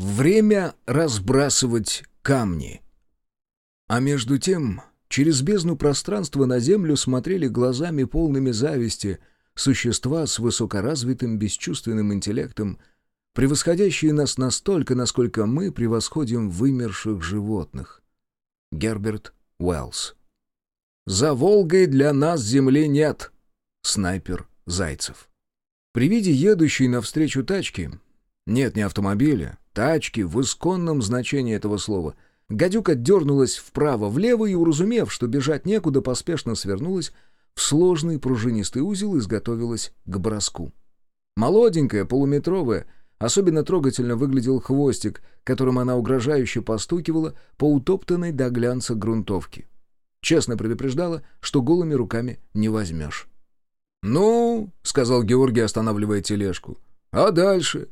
Время разбрасывать камни. А между тем, через бездну пространства на землю смотрели глазами полными зависти существа с высокоразвитым бесчувственным интеллектом, превосходящие нас настолько, насколько мы превосходим вымерших животных. Герберт Уэллс. «За Волгой для нас земли нет!» Снайпер Зайцев. При виде едущей навстречу тачки, нет, не автомобиля, тачки в исконном значении этого слова, гадюка дернулась вправо-влево и, уразумев, что бежать некуда, поспешно свернулась в сложный пружинистый узел и изготовилась к броску. Молоденькая, полуметровая, особенно трогательно выглядел хвостик, которым она угрожающе постукивала по утоптанной до глянца грунтовке. Честно предупреждала, что голыми руками не возьмешь. «Ну», — сказал Георгий, останавливая тележку, — «а дальше?»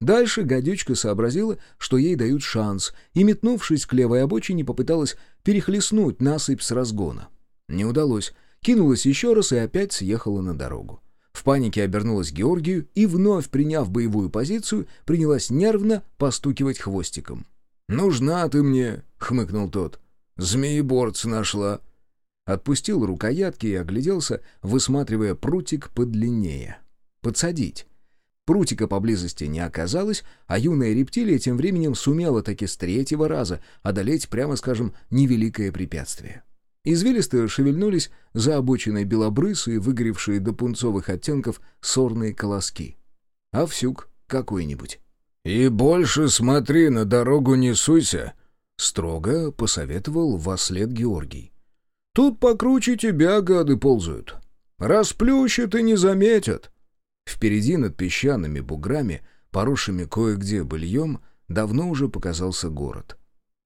Дальше гадючка сообразила, что ей дают шанс, и, метнувшись к левой обочине, попыталась перехлестнуть насыпь с разгона. Не удалось. Кинулась еще раз и опять съехала на дорогу. В панике обернулась Георгию и, вновь приняв боевую позицию, принялась нервно постукивать хвостиком. «Нужна ты мне!» — хмыкнул тот. «Змееборца нашла!» Отпустил рукоятки и огляделся, высматривая прутик подлиннее. «Подсадить!» Прутика поблизости не оказалось, а юная рептилия тем временем сумела таки с третьего раза одолеть, прямо скажем, невеликое препятствие. Извилисто шевельнулись за обочиной белобрысые, выгоревшие до пунцовых оттенков сорные колоски. Овсюк какой-нибудь. «И больше смотри, на дорогу не суйся», — строго посоветовал во Георгий. «Тут покруче тебя гады ползают. Расплющат и не заметят». Впереди над песчаными буграми, поросшими кое-где быльем, давно уже показался город.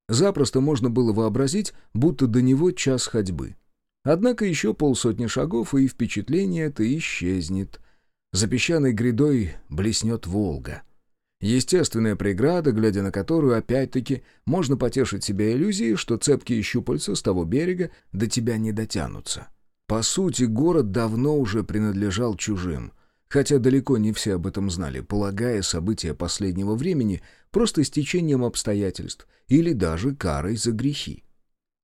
Запросто можно было вообразить, будто до него час ходьбы. Однако еще полсотни шагов, и впечатление это исчезнет. За песчаной грядой блеснет Волга. Естественная преграда, глядя на которую, опять-таки, можно потешить себя иллюзией, что цепкие щупальца с того берега до тебя не дотянутся. По сути, город давно уже принадлежал чужим — хотя далеко не все об этом знали, полагая события последнего времени просто стечением обстоятельств или даже карой за грехи.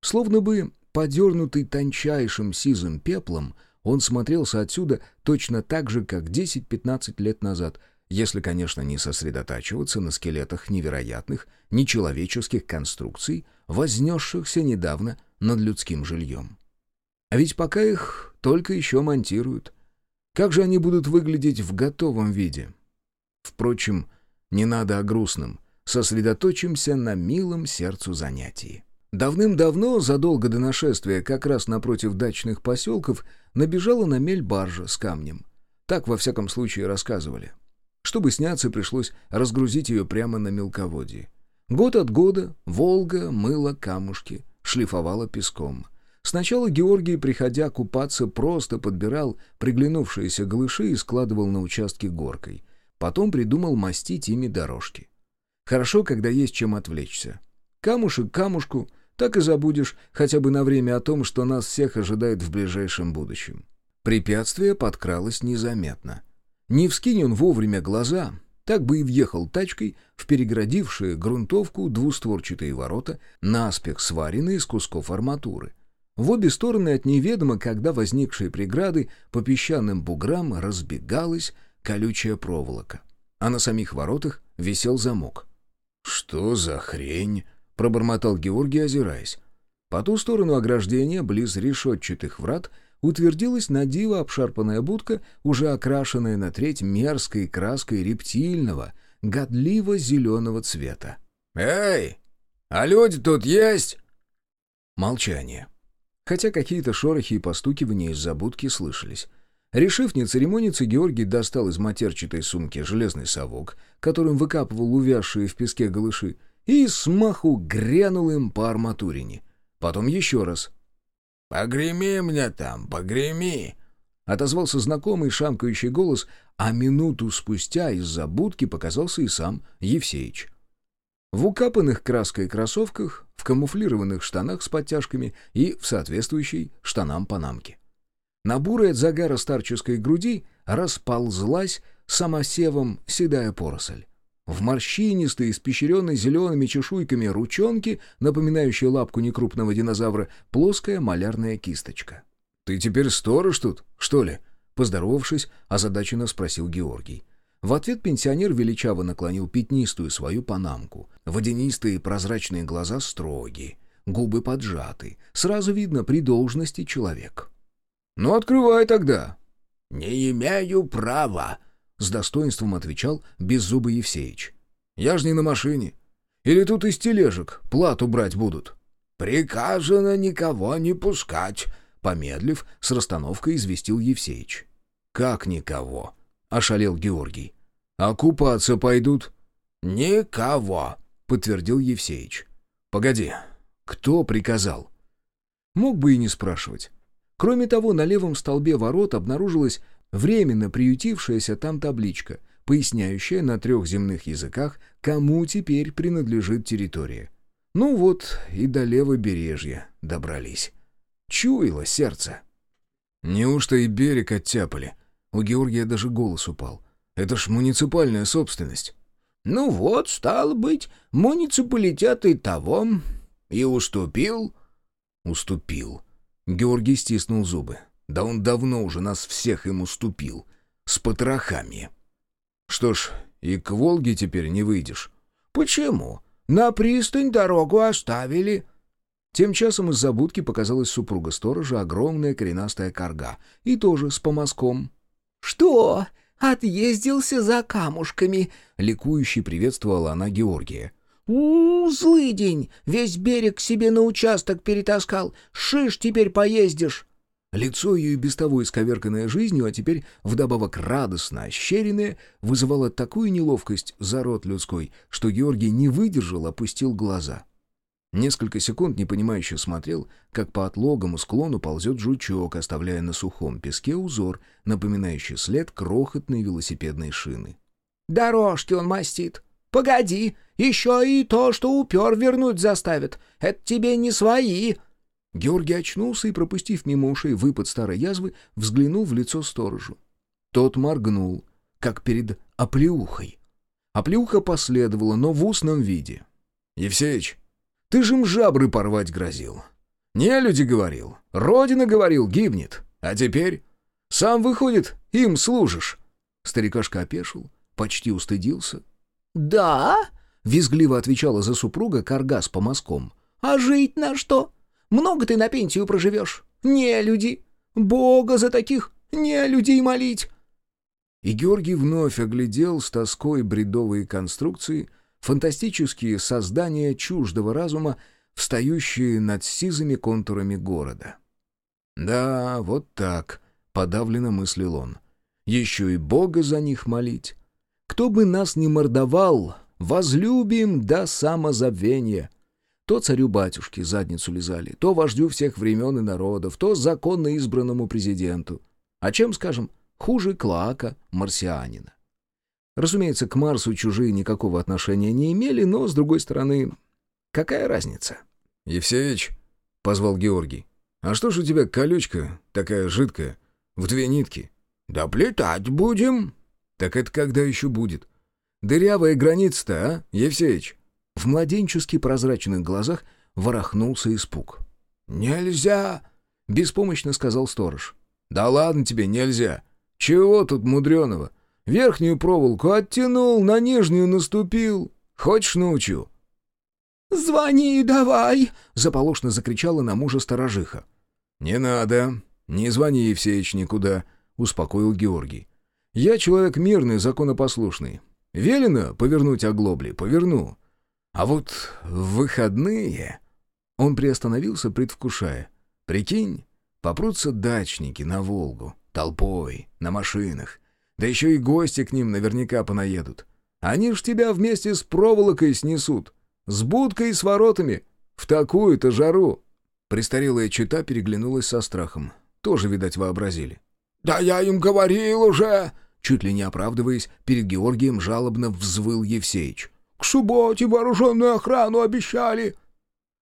Словно бы подернутый тончайшим сизым пеплом, он смотрелся отсюда точно так же, как 10-15 лет назад, если, конечно, не сосредотачиваться на скелетах невероятных, нечеловеческих конструкций, вознесшихся недавно над людским жильем. А ведь пока их только еще монтируют — как же они будут выглядеть в готовом виде? Впрочем, не надо о грустном. Сосредоточимся на милом сердцу занятии. Давным-давно, задолго до нашествия, как раз напротив дачных поселков, набежала на мель баржа с камнем. Так, во всяком случае, рассказывали. Чтобы сняться, пришлось разгрузить ее прямо на мелководье. Год от года Волга мыла камушки, шлифовала песком — Сначала Георгий, приходя купаться, просто подбирал приглянувшиеся глыши и складывал на участке горкой. Потом придумал мастить ими дорожки. Хорошо, когда есть чем отвлечься. Камушек камушку, так и забудешь хотя бы на время о том, что нас всех ожидает в ближайшем будущем. Препятствие подкралось незаметно. Не вскинь он вовремя глаза, так бы и въехал тачкой в переградившие грунтовку двустворчатые ворота, наспех сваренные из кусков арматуры. В обе стороны от неведомо, когда возникшей преграды, по песчаным буграм разбегалась колючая проволока. А на самих воротах висел замок. «Что за хрень?» — пробормотал Георгий, озираясь. По ту сторону ограждения, близ решетчатых врат, утвердилась на диво обшарпанная будка, уже окрашенная на треть мерзкой краской рептильного, годливо-зеленого цвета. «Эй, а люди тут есть?» Молчание хотя какие-то шорохи и постукивания из забудки слышались. Решив не церемониться, Георгий достал из матерчатой сумки железный совок, которым выкапывал увязшие в песке голыши, и смаху грянул им по арматурине. Потом еще раз. «Погреми мне там, погреми!» Отозвался знакомый шамкающий голос, а минуту спустя из-за будки показался и сам Евсеич. В укапанных краской кроссовках, в камуфлированных штанах с подтяжками и в соответствующей штанам-панамке. На бурой от загара старческой груди расползлась самосевом седая поросль. В морщинистой, испещренной зелеными чешуйками ручонки, напоминающей лапку некрупного динозавра, плоская малярная кисточка. «Ты теперь сторож тут, что ли?» Поздоровавшись, озадаченно спросил Георгий. В ответ пенсионер величаво наклонил пятнистую свою панамку. Водянистые прозрачные глаза строгие, губы поджаты. Сразу видно, при должности человек. «Ну, открывай тогда!» «Не имею права!» — с достоинством отвечал Беззубый Евсеич. «Я ж не на машине. Или тут из тележек плату брать будут?» «Приказано никого не пускать», — помедлив, с расстановкой известил Евсеич. «Как никого?» — ошалел Георгий. «А купаться пойдут?» «Никого», — подтвердил Евсеич. «Погоди, кто приказал?» Мог бы и не спрашивать. Кроме того, на левом столбе ворот обнаружилась временно приютившаяся там табличка, поясняющая на трех земных языках, кому теперь принадлежит территория. Ну вот и до левобережья добрались. Чуяло сердце. Неужто и берег оттяпали? У Георгия даже голос упал. Это ж муниципальная собственность. «Ну вот, стало быть, муниципалитет и того. И уступил?» «Уступил». Георгий стиснул зубы. «Да он давно уже нас всех им уступил. С потрохами». «Что ж, и к Волге теперь не выйдешь». «Почему? На пристань дорогу оставили». Тем часом из-за будки показалась супруга сторожа, огромная коренастая корга, и тоже с помазком. «Что? Отъездился за камушками?» — ликующе приветствовала она Георгия. у, -у злый день! Весь берег себе на участок перетаскал. Шиш теперь поездишь!» Лицо ее и без того исковерканное жизнью, а теперь вдобавок радостно ощеренное, вызывало такую неловкость за рот людской, что Георгий не выдержал, опустил глаза. Несколько секунд непонимающе смотрел, как по отлогому склону ползет жучок, оставляя на сухом песке узор, напоминающий след крохотной велосипедной шины. «Дорожки он мастит. Погоди, еще и то, что упер вернуть заставит. Это тебе не свои!» Георгий очнулся и, пропустив мимо ушей выпад старой язвы, взглянул в лицо сторожу. Тот моргнул, как перед оплеухой. Оплеуха последовала, но в устном виде. «Евсеич, ты же им жабры порвать грозил. Не люди говорил, Родина говорил, гибнет. А теперь сам, выходит, им служишь». Старикашка опешил, почти устыдился. «Да?» — визгливо отвечала за супруга Карга с помазком. «А жить на что? Много ты на пенсию проживешь? Не люди! Бога за таких не людей молить!» И Георгий вновь оглядел с тоской бредовые конструкции — фантастические создания чуждого разума, встающие над сизыми контурами города. «Да, вот так», — подавленно мыслил он. «Еще и Бога за них молить. Кто бы нас ни мордовал, возлюбим до самозабвения». То царю-батюшке задницу лизали, то вождю всех времен и народов, то законно избранному президенту. А чем, скажем, хуже Клака, марсианина? Разумеется, к Марсу чужие никакого отношения не имели, но, с другой стороны, какая разница? «Евсеич», — позвал Георгий, — «а что ж у тебя колючка такая жидкая, в две нитки?» «Да плетать будем». «Так это когда еще будет?» «Дырявая граница-то, а, Евсеич?» В младенчески прозрачных глазах ворохнулся испуг. «Нельзя!» — беспомощно сказал сторож. «Да ладно тебе, нельзя! Чего тут мудреного? Верхнюю проволоку оттянул, на нижнюю наступил. Хочешь, научу?» «Звони давай!» — заполошно закричала на мужа сторожиха. «Не надо. Не звони, Евсеич, никуда», — успокоил Георгий. «Я человек мирный, законопослушный. Велено повернуть оглобли? Поверну. А вот в выходные...» Он приостановился, предвкушая. «Прикинь, попрутся дачники на Волгу, толпой, на машинах. Да еще и гости к ним наверняка понаедут. Они ж тебя вместе с проволокой снесут. С будкой и с воротами. В такую-то жару. Престарелая чита переглянулась со страхом. Тоже, видать, вообразили. «Да я им говорил уже!» Чуть ли не оправдываясь, перед Георгием жалобно взвыл Евсеич. «К субботе вооруженную охрану обещали!»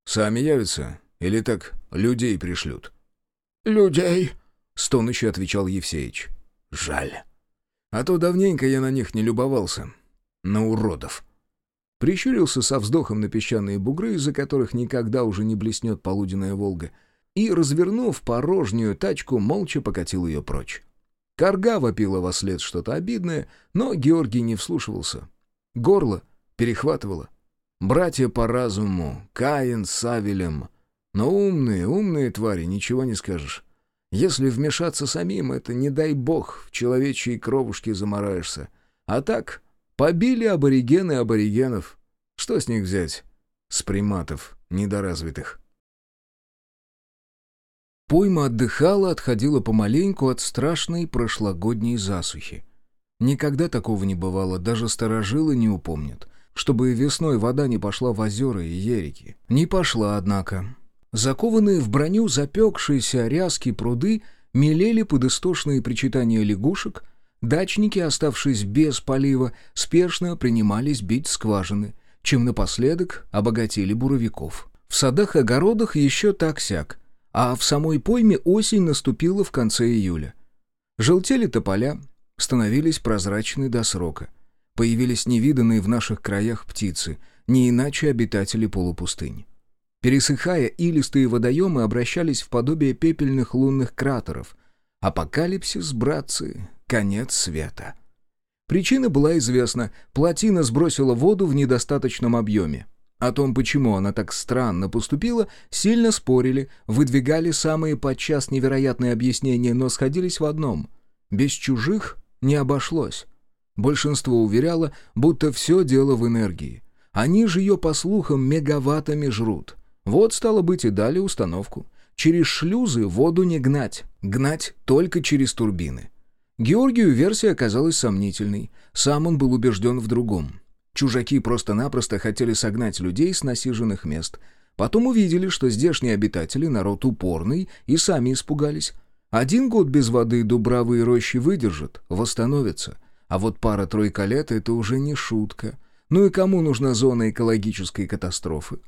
«Сами явятся? Или так людей пришлют?» «Людей!» — стонуще отвечал Евсеич. «Жаль. А то давненько я на них не любовался. на уродов. Прищурился со вздохом на песчаные бугры, из-за которых никогда уже не блеснет полуденная Волга, и, развернув порожнюю тачку, молча покатил ее прочь. Карга вопила во след что-то обидное, но Георгий не вслушивался. Горло перехватывало. Братья по разуму, Каин с Савелем. Но умные, умные твари, ничего не скажешь. Если вмешаться самим, это, не дай бог, в человечьей кровушке замораешься. А так, побили аборигены аборигенов. Что с них взять? С приматов недоразвитых. Пойма отдыхала, отходила помаленьку от страшной прошлогодней засухи. Никогда такого не бывало, даже старожилы не упомнят, чтобы весной вода не пошла в озера и ерики. Не пошла, однако. Закованные в броню запекшиеся ряски пруды мелели под истошные причитания лягушек, дачники, оставшись без полива, спешно принимались бить скважины, чем напоследок обогатили буровиков. В садах-огородах еще так-сяк, а в самой пойме осень наступила в конце июля. Желтели тополя, становились прозрачны до срока. Появились невиданные в наших краях птицы, не иначе обитатели полупустынь. Пересыхая, илистые водоемы обращались в подобие пепельных лунных кратеров. Апокалипсис, братцы, конец света. Причина была известна. Плотина сбросила воду в недостаточном объеме. О том, почему она так странно поступила, сильно спорили, выдвигали самые подчас невероятные объяснения, но сходились в одном. Без чужих не обошлось. Большинство уверяло, будто все дело в энергии. Они же ее, по слухам, мегаваттами жрут. Вот, стало быть, и дали установку. Через шлюзы воду не гнать, гнать только через турбины. Георгию версия оказалась сомнительной. Сам он был убежден в другом. Чужаки просто-напросто хотели согнать людей с насиженных мест. Потом увидели, что здешние обитатели народ упорный, и сами испугались. Один год без воды дубравы и рощи выдержат, восстановятся. А вот пара-тройка лет — это уже не шутка. Ну и кому нужна зона экологической катастрофы?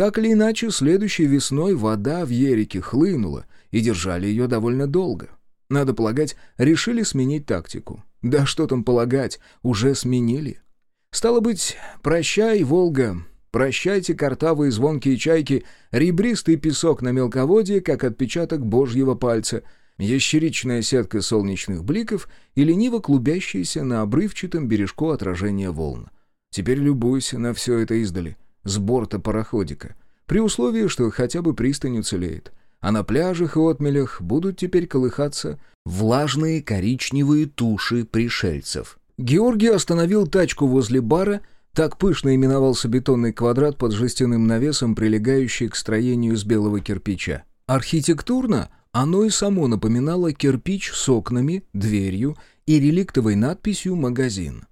Так или иначе, следующей весной вода в Ерике хлынула, и держали ее довольно долго. Надо полагать, решили сменить тактику. Да что там полагать, уже сменили. Стало быть, прощай, Волга, прощайте, картавые звонкие чайки, ребристый песок на мелководье, как отпечаток божьего пальца, ящеричная сетка солнечных бликов и лениво клубящаяся на обрывчатом бережку отражение волн. Теперь любуйся на все это издали с борта пароходика, при условии, что хотя бы пристань уцелеет. А на пляжах и отмелях будут теперь колыхаться влажные коричневые туши пришельцев. Георгий остановил тачку возле бара, так пышно именовался бетонный квадрат под жестяным навесом, прилегающий к строению из белого кирпича. Архитектурно оно и само напоминало кирпич с окнами, дверью и реликтовой надписью «Магазин».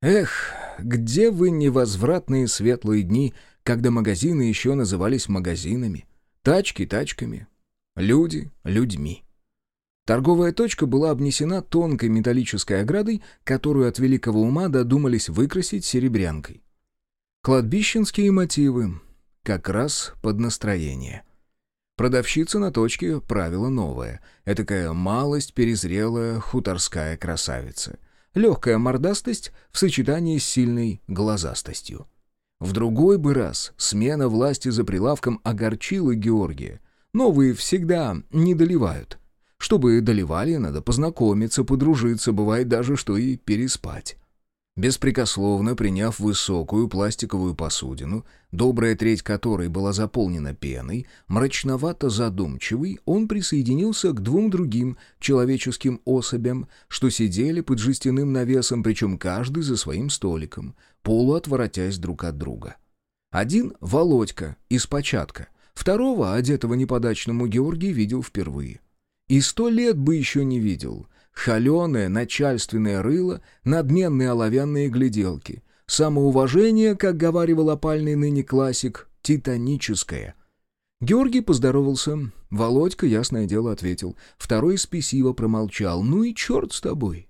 Эх, где вы невозвратные светлые дни, когда магазины еще назывались магазинами, тачки тачками, люди людьми. Торговая точка была обнесена тонкой металлической оградой, которую от великого ума додумались выкрасить серебрянкой. Кладбищенские мотивы, как раз под настроение. Продавщица на точке правила новое, этакая малость перезрелая хуторская красавица — легкая мордастость в сочетании с сильной глазастостью. В другой бы раз смена власти за прилавком огорчила Георгия. Новые всегда не доливают. Чтобы доливали, надо познакомиться, подружиться, бывает даже, что и переспать. Беспрекословно приняв высокую пластиковую посудину, добрая треть которой была заполнена пеной, мрачновато задумчивый, он присоединился к двум другим человеческим особям, что сидели под жестяным навесом, причем каждый за своим столиком, полуотворотясь друг от друга. Один — Володька, из початка, второго, одетого неподачному Георгий, видел впервые. И сто лет бы еще не видел — Холеное начальственное рыло, надменные оловянные гляделки. Самоуважение, как говаривал опальный ныне классик, титаническое. Георгий поздоровался. Володька, ясное дело, ответил. Второй спесиво промолчал. «Ну и черт с тобой!»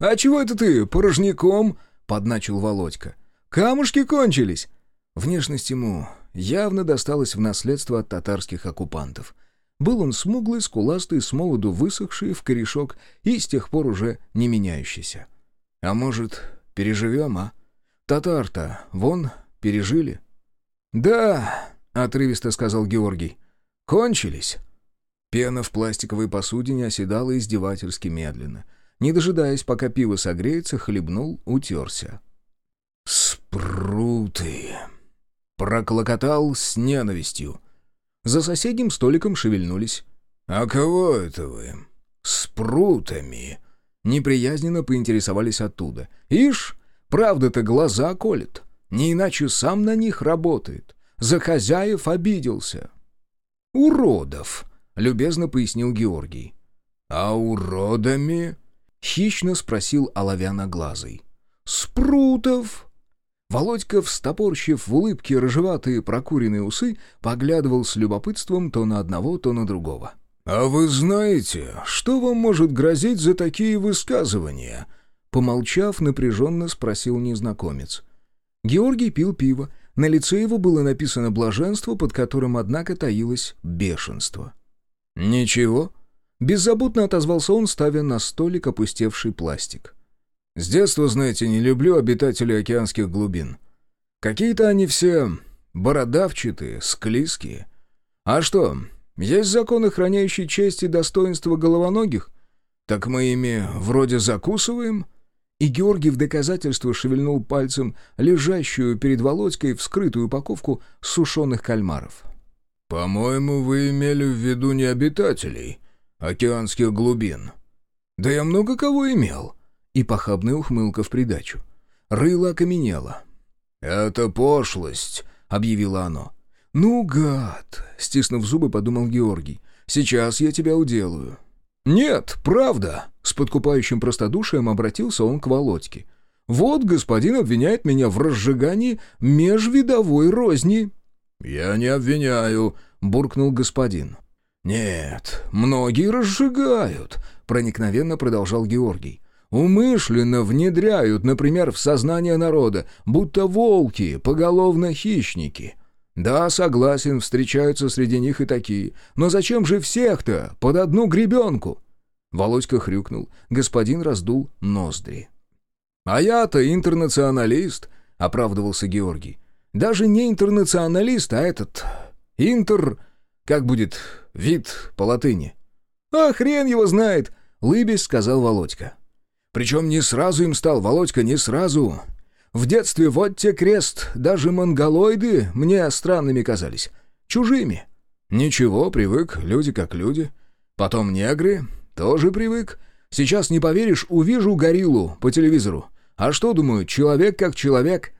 «А чего это ты, порожняком?» — подначил Володька. «Камушки кончились!» Внешность ему явно досталась в наследство от татарских оккупантов. Был он смуглый, скуластый, с молоду высохший в корешок и с тех пор уже не меняющийся. «А может, переживем, а? Татар-то, вон, пережили». «Да», — отрывисто сказал Георгий, — «кончились». Пена в пластиковой посудине оседала издевательски медленно. Не дожидаясь, пока пиво согреется, хлебнул, утерся. «Спруты!» Проклокотал с ненавистью. За соседним столиком шевельнулись. «А кого это вы?» «Спрутами!» Неприязненно поинтересовались оттуда. «Ишь, правда-то глаза колет. Не иначе сам на них работает. За хозяев обиделся». «Уродов!» — любезно пояснил Георгий. «А уродами?» — хищно спросил оловяноглазый. «Спрутов!» Володька, встопорщив в улыбке рыжеватые прокуренные усы, поглядывал с любопытством то на одного, то на другого. «А вы знаете, что вам может грозить за такие высказывания?» Помолчав, напряженно спросил незнакомец. Георгий пил пиво. На лице его было написано блаженство, под которым, однако, таилось бешенство. «Ничего», — беззаботно отозвался он, ставя на столик опустевший пластик. С детства, знаете, не люблю обитателей океанских глубин. Какие-то они все бородавчатые, склизкие. А что, есть законы, хранящие честь и достоинство головоногих? Так мы ими вроде закусываем?» И Георгий в доказательство шевельнул пальцем лежащую перед Володькой вскрытую упаковку сушеных кальмаров. «По-моему, вы имели в виду не обитателей океанских глубин». «Да я много кого имел», и похабная ухмылка в придачу. Рыло окаменело. «Это пошлость», — объявило оно. «Ну, гад!» — стиснув зубы, подумал Георгий. «Сейчас я тебя уделаю». «Нет, правда!» — с подкупающим простодушием обратился он к Володьке. «Вот господин обвиняет меня в разжигании межвидовой розни». «Я не обвиняю», — буркнул господин. «Нет, многие разжигают», — проникновенно продолжал Георгий умышленно внедряют, например, в сознание народа, будто волки, поголовно хищники. Да, согласен, встречаются среди них и такие. Но зачем же всех-то под одну гребенку? Володька хрюкнул, господин раздул ноздри. «А я-то интернационалист», — оправдывался Георгий. «Даже не интернационалист, а этот... Интер... Как будет вид по латыни?» «А хрен его знает», — лыбясь сказал Володька. Причем не сразу им стал, Володька, не сразу. В детстве вот те крест, даже монголоиды мне странными казались. Чужими. Ничего, привык, люди как люди. Потом негры, тоже привык. Сейчас, не поверишь, увижу гориллу по телевизору. А что, думаю, человек как человек?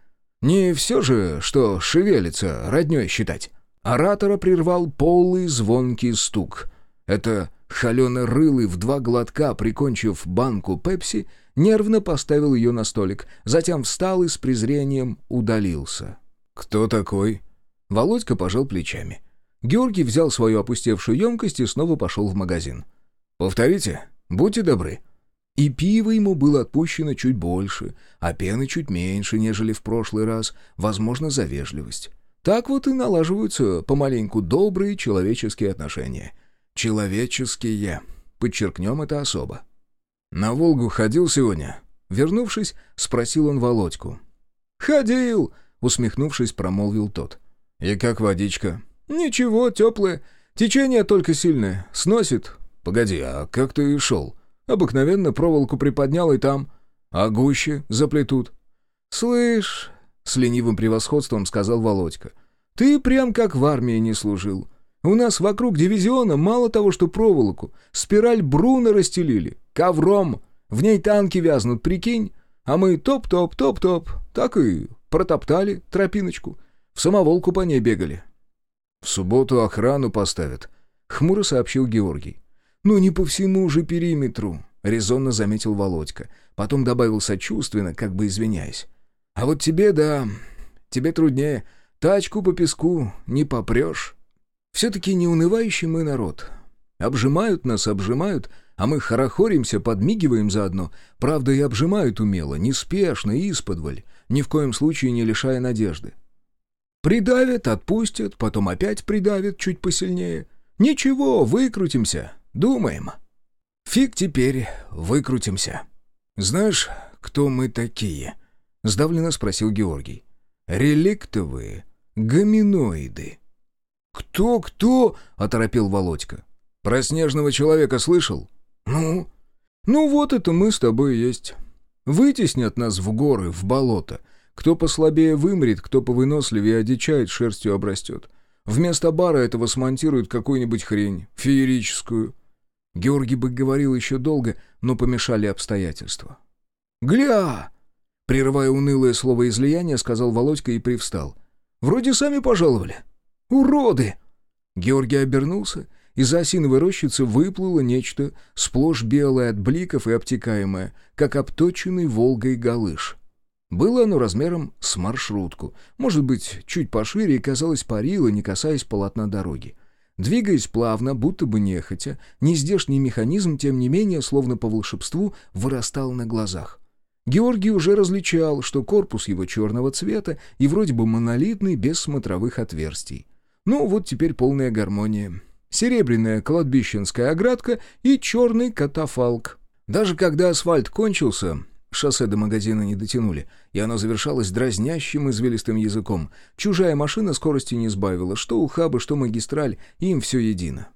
Не все же, что шевелится, родней считать. Оратора прервал полый звонкий стук. Это Холеный-рылый в два глотка, прикончив банку пепси, нервно поставил ее на столик, затем встал и с презрением удалился. «Кто такой?» Володька пожал плечами. Георгий взял свою опустевшую емкость и снова пошел в магазин. «Повторите, будьте добры». И пиво ему было отпущено чуть больше, а пены чуть меньше, нежели в прошлый раз, возможно, за вежливость. Так вот и налаживаются помаленьку добрые человеческие отношения. Человеческие. Подчеркнем это особо. «На Волгу ходил сегодня?» Вернувшись, спросил он Володьку. «Ходил!» — усмехнувшись, промолвил тот. «И как водичка?» «Ничего, теплая. Течение только сильное. Сносит». «Погоди, а как ты шел?» «Обыкновенно проволоку приподнял и там. А гуще заплетут». «Слышь...» — с ленивым превосходством сказал Володька. «Ты прям как в армии не служил. У нас вокруг дивизиона мало того, что проволоку, спираль Бруна расстелили, ковром, в ней танки вязнут, прикинь, а мы топ-топ-топ-топ, так и протоптали тропиночку, в самоволку по ней бегали. В субботу охрану поставят, хмуро сообщил Георгий. Ну не по всему же периметру, резонно заметил Володька, потом добавил сочувственно, как бы извиняясь. А вот тебе, да, тебе труднее, тачку по песку не попрешь. Все-таки неунывающий мы народ. Обжимают нас, обжимают, а мы хорохоримся, подмигиваем заодно. Правда, и обжимают умело, неспешно, исподволь, ни в коем случае не лишая надежды. Придавят, отпустят, потом опять придавят чуть посильнее. Ничего, выкрутимся, думаем. Фиг теперь выкрутимся. Знаешь, кто мы такие? — сдавленно спросил Георгий. «Реликтовые гоминоиды». «Кто-кто?» — оторопел Володька. «Про снежного человека слышал?» «Ну?» «Ну вот это мы с тобой есть. Вытеснят нас в горы, в болото. Кто послабее вымрет, кто повыносливее одичает, шерстью обрастет. Вместо бара этого смонтируют какую-нибудь хрень, феерическую». Георгий бы говорил еще долго, но помешали обстоятельства. «Гля!» Прерывая унылое слово излияния, сказал Володька и привстал. «Вроде сами пожаловали. Уроды!» Георгий обернулся. Из осиновой рощицы выплыло нечто, сплошь белое от бликов и обтекаемое, как обточенный Волгой галыш. Было оно размером с маршрутку, может быть, чуть пошире, и, казалось, парило, не касаясь полотна дороги. Двигаясь плавно, будто бы нехотя, нездешний механизм, тем не менее, словно по волшебству, вырастал на глазах. Георгий уже различал, что корпус его черного цвета и вроде бы монолитный, без смотровых отверстий. Ну, вот теперь полная гармония. Серебряная кладбищенская оградка и черный катафалк. Даже когда асфальт кончился, шоссе до магазина не дотянули, и оно завершалось дразнящим извилистым языком. Чужая машина скорости не сбавила, что ухаба, что магистраль, им все едино.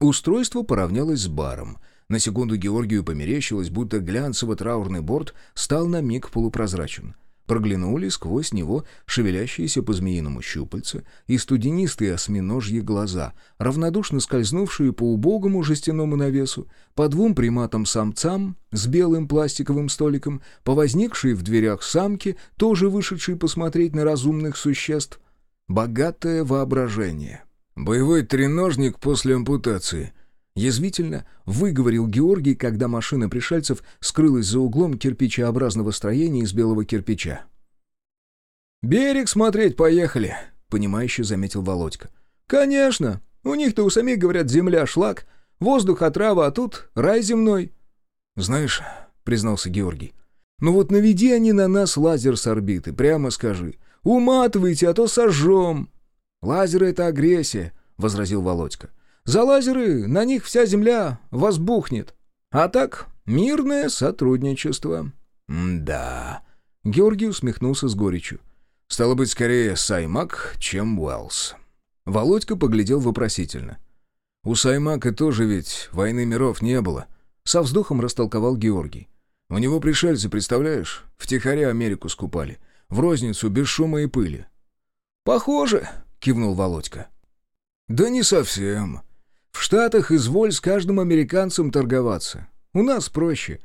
Устройство поравнялось с баром. На секунду Георгию померещилось, будто глянцево-траурный борт стал на миг полупрозрачен. Проглянули сквозь него шевелящиеся по-змеиному щупальца и студенистые осьминожьи глаза, равнодушно скользнувшие по убогому жестяному навесу, по двум приматам-самцам с белым пластиковым столиком, по возникшей в дверях самке, тоже вышедшей посмотреть на разумных существ. Богатое воображение. «Боевой треножник после ампутации», Язвительно выговорил Георгий, когда машина пришельцев скрылась за углом кирпичеобразного строения из белого кирпича. «Берег смотреть поехали», — понимающе заметил Володька. «Конечно. У них-то у самих, говорят, земля шлак, воздух отрава, а тут рай земной». «Знаешь», — признался Георгий, — «ну вот наведи они на нас лазер с орбиты, прямо скажи. Уматывайте, а то сожжем». «Лазеры — это агрессия», — возразил Володька. За лазеры на них вся земля возбухнет. А так, мирное сотрудничество». «Да...» — Георгий усмехнулся с горечью. «Стало быть, скорее Саймак, чем Уэллс». Володька поглядел вопросительно. «У Саймака тоже ведь войны миров не было», — со вздохом растолковал Георгий. «У него пришельцы, представляешь, втихаря Америку скупали, в розницу, без шума и пыли». «Похоже», — кивнул Володька. «Да не совсем», в Штатах изволь с каждым американцем торговаться. У нас проще.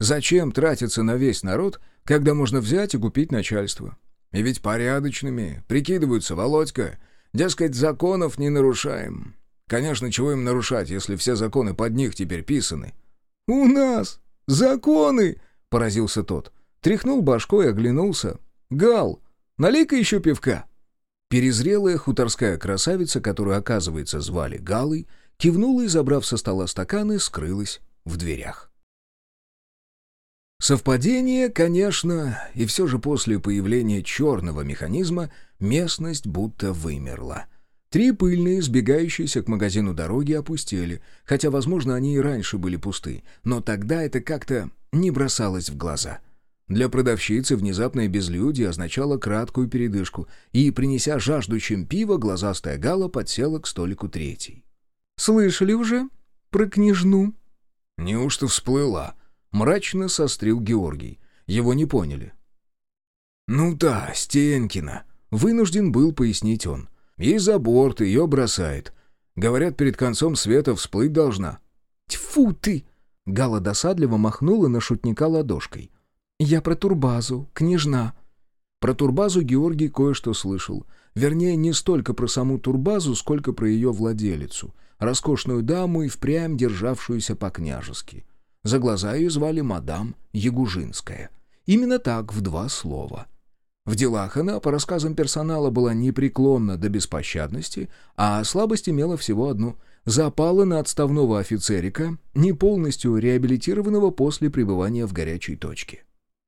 Зачем тратиться на весь народ, когда можно взять и купить начальство? И ведь порядочными прикидываются, Володька. Дескать, законов не нарушаем. Конечно, чего им нарушать, если все законы под них теперь писаны? «У нас законы!» — поразился тот. Тряхнул башкой и оглянулся. «Гал, налей-ка еще пивка!» Перезрелая хуторская красавица, которую, оказывается, звали Галой, кивнула и, забрав со стола стаканы, скрылась в дверях. Совпадение, конечно, и все же после появления черного механизма местность будто вымерла. Три пыльные, сбегающиеся к магазину дороги, опустели, хотя, возможно, они и раньше были пусты, но тогда это как-то не бросалось в глаза. Для продавщицы внезапное безлюдие означало краткую передышку, и, принеся жаждущим пива, глазастая Гала подсела к столику третий. Слышали уже про княжну?» «Неужто всплыла?» — мрачно сострил Георгий. Его не поняли. «Ну да, Стенкина», — вынужден был пояснить он. «И за борт ее бросает. Говорят, перед концом света всплыть должна». «Тьфу ты!» — Гала досадливо махнула на шутника ладошкой. «Я про турбазу, княжна». Про турбазу Георгий кое-что слышал. Вернее, не столько про саму турбазу, сколько про ее владелицу — роскошную даму и впрямь державшуюся по-княжески. За глаза ее звали мадам Ягужинская. Именно так, в два слова. В делах она, по рассказам персонала, была непреклонна до беспощадности, а слабость имела всего одну — запала на отставного офицерика, не полностью реабилитированного после пребывания в горячей точке.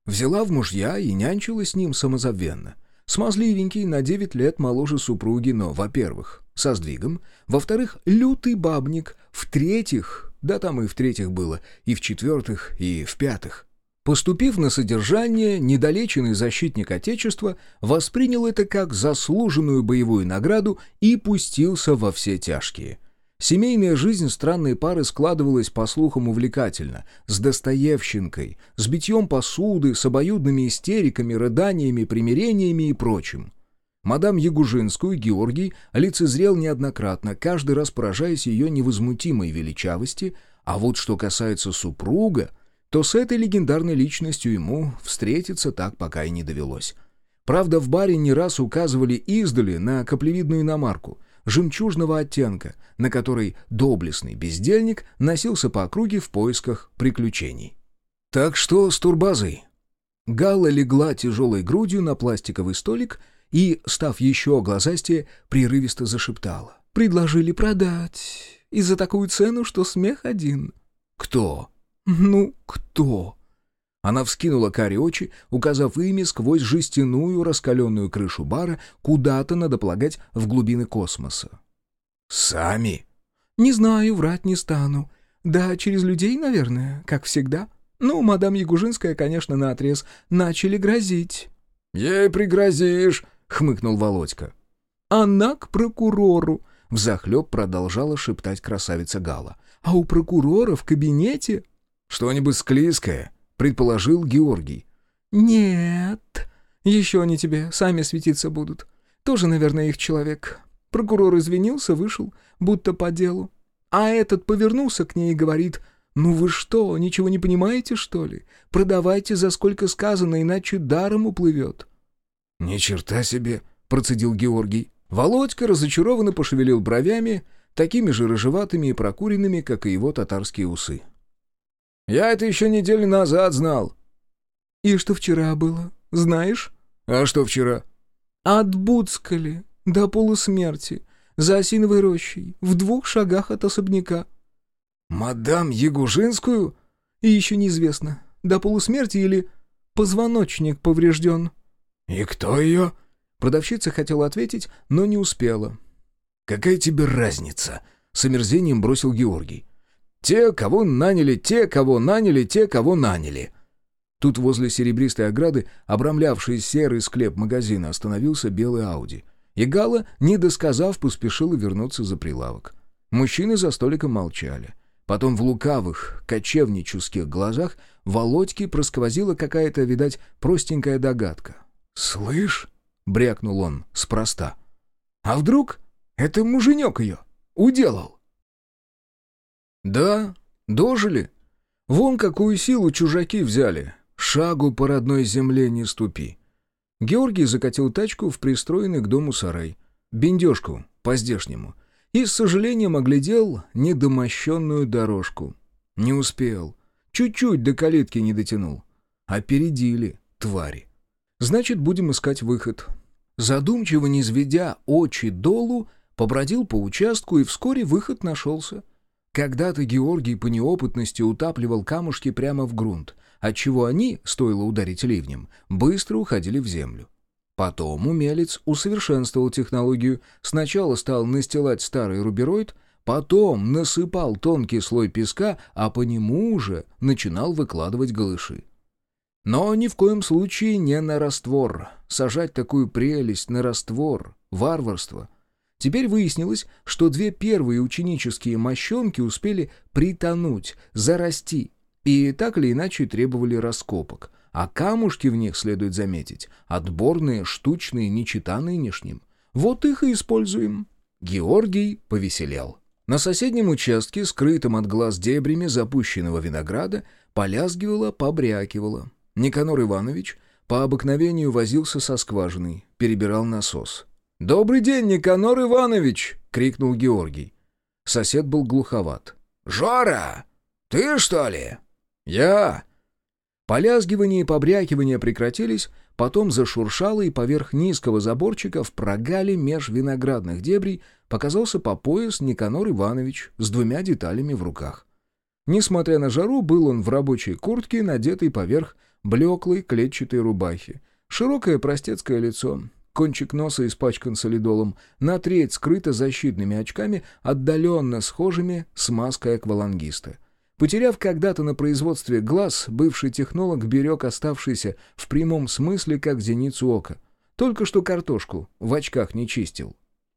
Взяла в мужья и нянчилась с ним самозабвенно. Смазливенький, на девять лет моложе супруги, но, во-первых, со сдвигом, во-вторых, лютый бабник, в-третьих, да там и в-третьих было, и в-четвертых, и в-пятых. Поступив на содержание, недолеченный защитник Отечества воспринял это как заслуженную боевую награду и пустился во все тяжкие. Семейная жизнь странной пары складывалась, по слухам, увлекательно, с Достоевщинкой, с битьем посуды, с обоюдными истериками, рыданиями, примирениями и прочим. Мадам Ягужинскую Георгий лицезрел неоднократно, каждый раз поражаясь ее невозмутимой величавости, а вот что касается супруга, то с этой легендарной личностью ему встретиться так пока и не довелось. Правда, в баре не раз указывали издали на каплевидную иномарку, жемчужного оттенка, на которой доблестный бездельник носился по округе в поисках приключений. «Так что с турбазой?» Галла легла тяжелой грудью на пластиковый столик и, став еще глазастее, прерывисто зашептала. «Предложили продать. И за такую цену, что смех один». «Кто?» «Ну, кто?» Она вскинула кари очи, указав ими сквозь жестяную раскаленную крышу бара куда-то, надо полагать, в глубины космоса. «Сами?» «Не знаю, врать не стану. Да, через людей, наверное, как всегда. Ну, мадам Ягужинская, конечно, наотрез. Начали грозить». «Ей пригрозишь», — хмыкнул Володька. «Она к прокурору», — взахлеб продолжала шептать красавица Гала. «А у прокурора в кабинете...» «Что-нибудь склизкое», — предположил Георгий. «Нет, еще они тебе сами светиться будут. Тоже, наверное, их человек. Прокурор извинился, вышел, будто по делу. А этот повернулся к ней и говорит, «Ну вы что, ничего не понимаете, что ли? Продавайте за сколько сказано, иначе даром уплывет». «Ни черта себе!» — процедил Георгий. Володька разочарованно пошевелил бровями, такими же рыжеватыми и прокуренными, как и его татарские усы. «Я это еще неделю назад знал». «И что вчера было, знаешь?» «А что вчера?» «Отбудскали до полусмерти, за осиновой рощей, в двух шагах от особняка». «Мадам Ягужинскую?» «И еще неизвестно, до полусмерти или позвоночник поврежден». «И кто ее?» Продавщица хотела ответить, но не успела. «Какая тебе разница?» — с омерзением бросил Георгий. «Те, кого наняли, те, кого наняли, те, кого наняли». Тут возле серебристой ограды, обрамлявшей серый склеп магазина, остановился белый Ауди. И Гала, не досказав, поспешила вернуться за прилавок. Мужчины за столиком молчали. Потом в лукавых, кочевнических глазах Володьки просквозила какая-то, видать, простенькая догадка — «Слышь?» — брякнул он спроста. «А вдруг это муженек ее уделал?» «Да, дожили. Вон какую силу чужаки взяли. Шагу по родной земле не ступи». Георгий закатил тачку в пристроенный к дому сарай. Бендежку, по-здешнему. И с сожалением оглядел недомощенную дорожку. Не успел. Чуть-чуть до калитки не дотянул. Опередили, твари. Значит, будем искать выход. Задумчиво низведя очи долу, побродил по участку, и вскоре выход нашелся. Когда-то Георгий по неопытности утапливал камушки прямо в грунт, отчего они, стоило ударить ливнем, быстро уходили в землю. Потом умелец усовершенствовал технологию, сначала стал настилать старый рубероид, потом насыпал тонкий слой песка, а по нему уже начинал выкладывать голыши. Но ни в коем случае не на раствор. Сажать такую прелесть на раствор — варварство. Теперь выяснилось, что две первые ученические мощонки успели притонуть, зарасти, и так или иначе требовали раскопок. А камушки в них, следует заметить, отборные, штучные, не чита нынешним. Вот их и используем. Георгий повеселел. На соседнем участке, скрытом от глаз дебрями запущенного винограда, полязгивало, побрякивало. Никанор Иванович по обыкновению возился со скважиной, перебирал насос. «Добрый день, Никанор Иванович!» — крикнул Георгий. Сосед был глуховат. «Жора! Ты что ли?» «Я!» Полязгивание и побрякивание прекратились, потом зашуршало, и поверх низкого заборчика в прогале меж виноградных дебрей показался по пояс Никанор Иванович с двумя деталями в руках. Несмотря на жару, был он в рабочей куртке, надетой поверх блеклой клетчатой рубахи. Широкое простецкое лицо, кончик носа испачкан солидолом, на треть скрыто защитными очками, отдаленно схожими с маской аквалангиста. Потеряв когда-то на производстве глаз, бывший технолог берег оставшийся в прямом смысле как зеницу ока. Только что картошку в очках не чистил.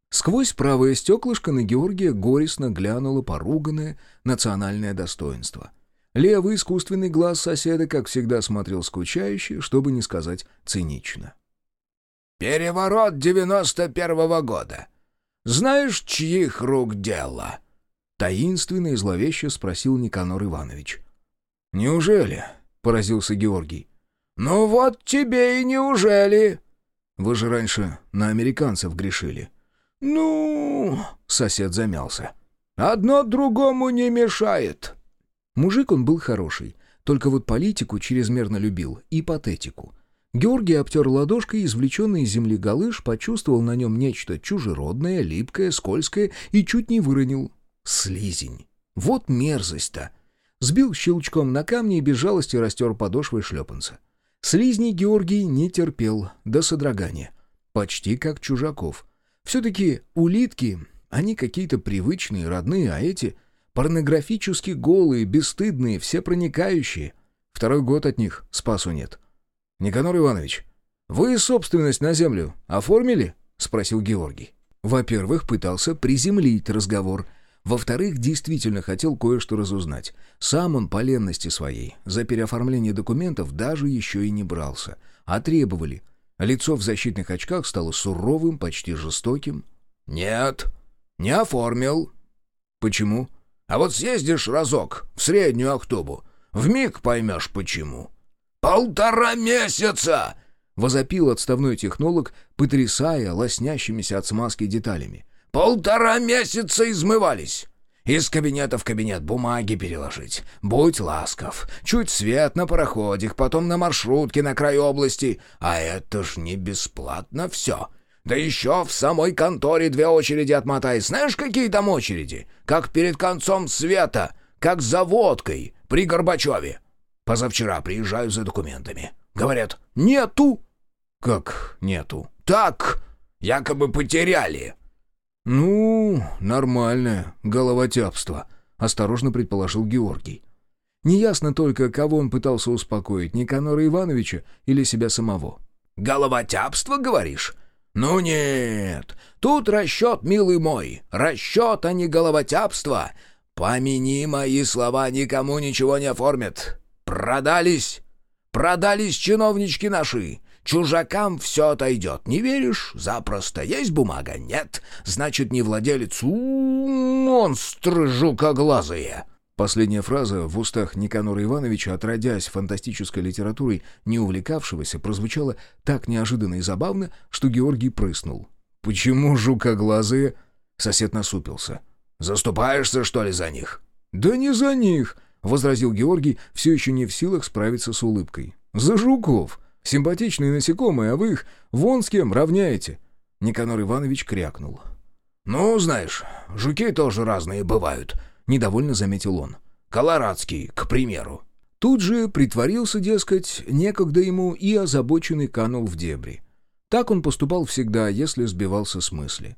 Сквозь правое стеклышко на Георгия горестно глянуло поруганное национальное достоинство. Левый искусственный глаз соседа, как всегда, смотрел скучающе, чтобы не сказать цинично. «Переворот девяносто первого года. Знаешь, чьих рук дело?» Таинственно и зловеще спросил Никанор Иванович. «Неужели?» — поразился Георгий. «Ну вот тебе и неужели?» «Вы же раньше на американцев грешили». «Ну...» — сосед замялся. «Одно другому не мешает». Мужик он был хороший, только вот политику чрезмерно любил и патетику. Георгий обтер ладошкой извлеченный из земли галыш, почувствовал на нем нечто чужеродное, липкое, скользкое и чуть не выронил. Слизень. Вот мерзость-то. Сбил щелчком на камни и без жалости растер подошвой шлепанца. Слизней Георгий не терпел до содрогания. Почти как чужаков — все-таки улитки, они какие-то привычные, родные, а эти порнографически голые, бесстыдные, все проникающие. Второй год от них спасу нет. «Никанор Иванович, вы собственность на землю оформили?» — спросил Георгий. Во-первых, пытался приземлить разговор. Во-вторых, действительно хотел кое-что разузнать. Сам он по ленности своей за переоформление документов даже еще и не брался. А требовали — Лицо в защитных очках стало суровым, почти жестоким. «Нет, не оформил». «Почему?» «А вот съездишь разок в среднюю Октябу, вмиг поймешь, почему». «Полтора месяца!» — возопил отставной технолог, потрясая лоснящимися от смазки деталями. «Полтора месяца измывались! Из кабинета в кабинет бумаги переложить. Будь ласков. Чуть свет на пароходик, потом на маршрутке на край области. А это ж не бесплатно все. Да еще в самой конторе две очереди отмотай. Знаешь, какие там очереди? Как перед концом света, как за водкой при Горбачеве. Позавчера приезжаю за документами. Говорят, нету. Как нету? Так, якобы потеряли. «Ну, нормальное головотяпство», — осторожно предположил Георгий. Неясно только, кого он пытался успокоить, Никанора Ивановича или себя самого. «Головотяпство, говоришь? Ну нет, тут расчет, милый мой, расчет, а не головотяпство. Помяни мои слова, никому ничего не оформят. Продались, продались чиновнички наши. Чужакам все отойдет. Не веришь? Запросто. Есть бумага? Нет. Значит, не владелец. У -у -у, монстры жукоглазые. Последняя фраза в устах Никанора Ивановича, отродясь фантастической литературой, не увлекавшегося, прозвучала так неожиданно и забавно, что Георгий прыснул. «Почему жукоглазые?» Сосед насупился. «Заступаешься, что ли, за них?» «Да не за них!» — возразил Георгий, все еще не в силах справиться с улыбкой. «За жуков! Симпатичные насекомые, а вы их вон с кем равняете?» Никанор Иванович крякнул. «Ну, знаешь, жуки тоже разные бывают», — недовольно заметил он. «Колорадский, к примеру». Тут же притворился, дескать, некогда ему и озабоченный канул в дебри. Так он поступал всегда, если сбивался с мысли.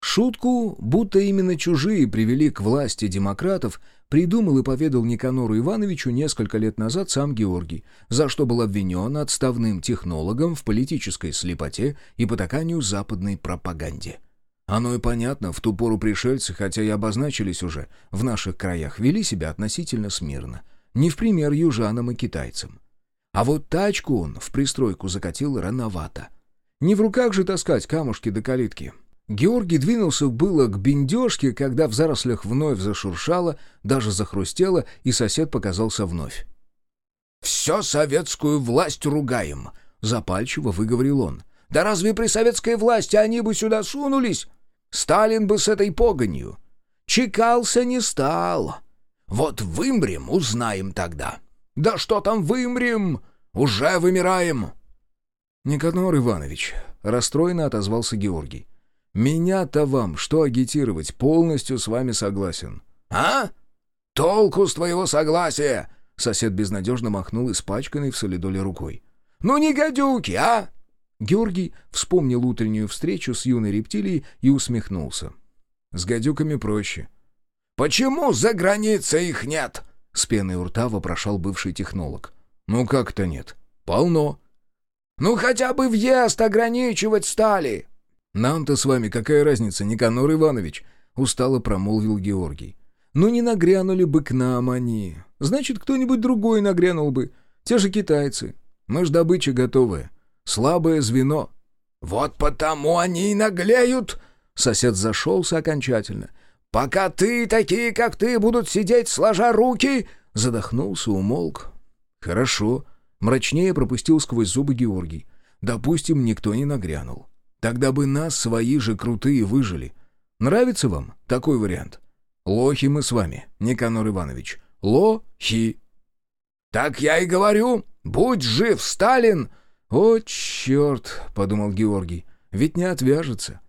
Шутку, будто именно чужие привели к власти демократов, придумал и поведал Никанору Ивановичу несколько лет назад сам Георгий, за что был обвинен отставным технологом в политической слепоте и потаканию западной пропаганде. Оно и понятно, в ту пору пришельцы, хотя и обозначились уже в наших краях, вели себя относительно смирно, не в пример южанам и китайцам. А вот тачку он в пристройку закатил рановато. Не в руках же таскать камушки до калитки, Георгий двинулся было к бендежке, когда в зарослях вновь зашуршало, даже захрустело, и сосед показался вновь. «Все советскую власть ругаем», — запальчиво выговорил он. «Да разве при советской власти они бы сюда сунулись? Сталин бы с этой погонью. Чекался не стал. Вот вымрем, узнаем тогда. Да что там вымрем? Уже вымираем». «Никанор Иванович», — расстроенно отозвался Георгий. Меня-то вам что агитировать, полностью с вами согласен». «А? Толку с твоего согласия?» Сосед безнадежно махнул испачканной в солидоле рукой. «Ну не гадюки, а?» Георгий вспомнил утреннюю встречу с юной рептилией и усмехнулся. «С гадюками проще». «Почему за границей их нет?» С пеной у рта вопрошал бывший технолог. «Ну как-то нет. Полно». «Ну хотя бы въезд ограничивать стали!» «Нам-то с вами какая разница, Никанор Иванович?» — устало промолвил Георгий. «Ну не нагрянули бы к нам они. Значит, кто-нибудь другой нагрянул бы. Те же китайцы. Мы ж добыча готовая. Слабое звено». «Вот потому они и наглеют!» Сосед зашелся окончательно. «Пока ты, такие как ты, будут сидеть сложа руки!» Задохнулся, умолк. «Хорошо», — мрачнее пропустил сквозь зубы Георгий. «Допустим, никто не нагрянул. Тогда бы нас свои же крутые выжили. Нравится вам такой вариант? Лохи мы с вами, Никанор Иванович. Лохи!» «Так я и говорю! Будь жив, Сталин!» «О, черт!» — подумал Георгий. «Ведь не отвяжется».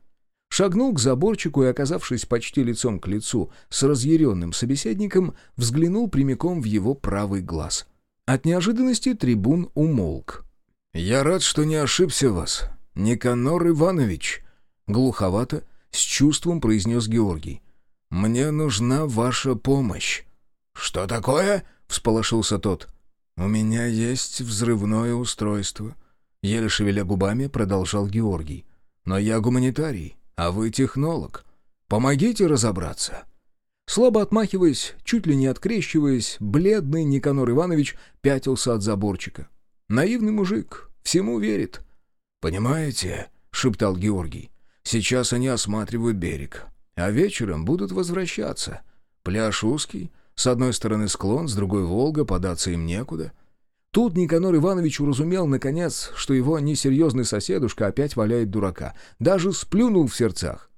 Шагнул к заборчику и, оказавшись почти лицом к лицу с разъяренным собеседником, взглянул прямиком в его правый глаз. От неожиданности трибун умолк. «Я рад, что не ошибся вас, Никанор Иванович», — глуховато, с чувством произнес Георгий. «Мне нужна ваша помощь». «Что такое?» — всполошился тот. «У меня есть взрывное устройство», — еле шевеля губами продолжал Георгий. «Но я гуманитарий, а вы технолог. Помогите разобраться». Слабо отмахиваясь, чуть ли не открещиваясь, бледный Никанор Иванович пятился от заборчика. Наивный мужик, всему верит. «Понимаете», — шептал Георгий, — «сейчас они осматривают берег, а вечером будут возвращаться. Пляж узкий, с одной стороны склон, с другой Волга, податься им некуда». Тут Никанор Иванович уразумел, наконец, что его несерьезный соседушка опять валяет дурака. Даже сплюнул в сердцах.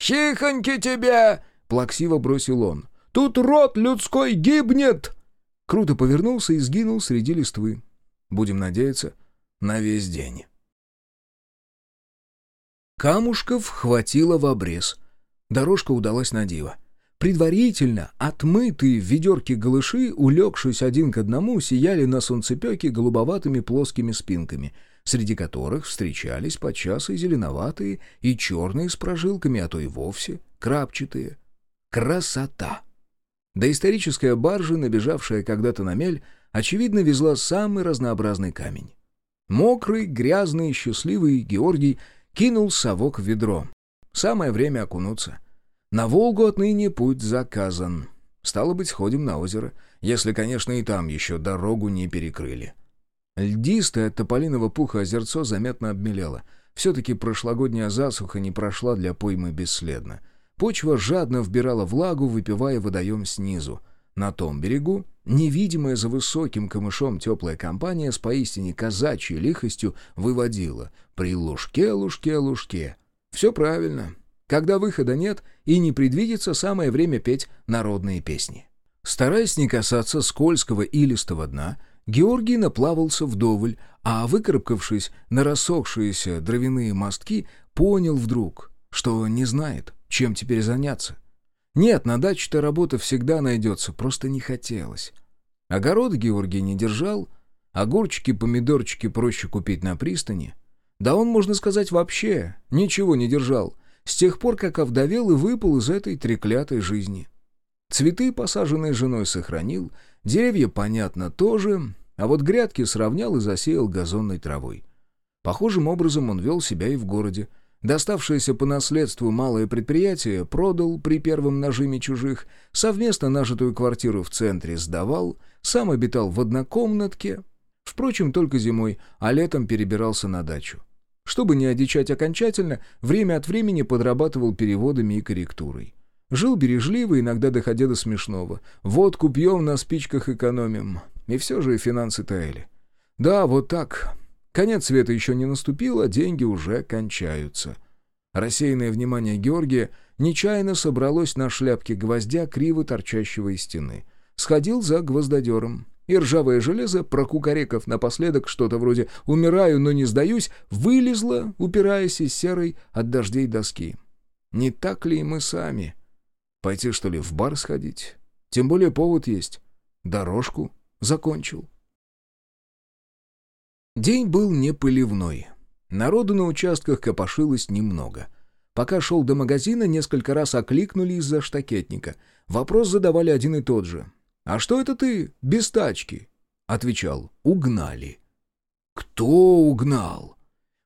«Хихоньки тебе!» — плаксиво бросил он. «Тут род людской гибнет!» Круто повернулся и сгинул среди листвы. Будем надеяться, на весь день. Камушков хватило в обрез. Дорожка удалась на диво. Предварительно отмытые в ведерке голыши, улегшись один к одному, сияли на солнцепеке голубоватыми плоскими спинками, среди которых встречались подчас и зеленоватые, и черные с прожилками, а то и вовсе крапчатые. Красота! Доисторическая баржа, набежавшая когда-то на мель, очевидно, везла самый разнообразный камень. Мокрый, грязный, счастливый Георгий кинул совок в ведро. Самое время окунуться. На Волгу отныне путь заказан. Стало быть, сходим на озеро, если, конечно, и там еще дорогу не перекрыли. Льдистое от тополиного пуха озерцо заметно обмелело. Все-таки прошлогодняя засуха не прошла для поймы бесследно. Почва жадно вбирала влагу, выпивая водоем снизу. На том берегу, невидимая за высоким камышом теплая компания с поистине казачьей лихостью выводила «При лужке, лужке, лужке». Все правильно. Когда выхода нет и не предвидится, самое время петь народные песни. Стараясь не касаться скользкого и листого дна, Георгий наплавался вдоволь, а, выкарабкавшись на рассохшиеся дровяные мостки, понял вдруг, что не знает, чем теперь заняться. Нет, на даче-то работа всегда найдется, просто не хотелось. Огород Георгий не держал, огурчики, помидорчики проще купить на пристани. Да он, можно сказать, вообще ничего не держал, с тех пор, как овдовел и выпал из этой треклятой жизни. Цветы, посаженные женой, сохранил, деревья, понятно, тоже, а вот грядки сравнял и засеял газонной травой. Похожим образом он вел себя и в городе, Доставшееся по наследству малое предприятие продал при первом нажиме чужих, совместно нажитую квартиру в центре сдавал, сам обитал в однокомнатке, впрочем, только зимой, а летом перебирался на дачу. Чтобы не одичать окончательно, время от времени подрабатывал переводами и корректурой. Жил бережливо, иногда доходя до смешного. Водку пьем, на спичках экономим. И все же финансы таяли. Да, вот так. Конец света еще не наступил, а деньги уже кончаются. Рассеянное внимание Георгия нечаянно собралось на шляпке гвоздя, криво торчащего из стены. Сходил за гвоздодером. И ржавое железо, прокукареков напоследок что-то вроде «умираю, но не сдаюсь», вылезло, упираясь из серой от дождей доски. Не так ли и мы сами? Пойти, что ли, в бар сходить? Тем более повод есть. Дорожку закончил. День был не поливной. Народу на участках копошилось немного. Пока шел до магазина, несколько раз окликнули из-за штакетника. Вопрос задавали один и тот же. «А что это ты без тачки?» Отвечал «Угнали». «Кто угнал?»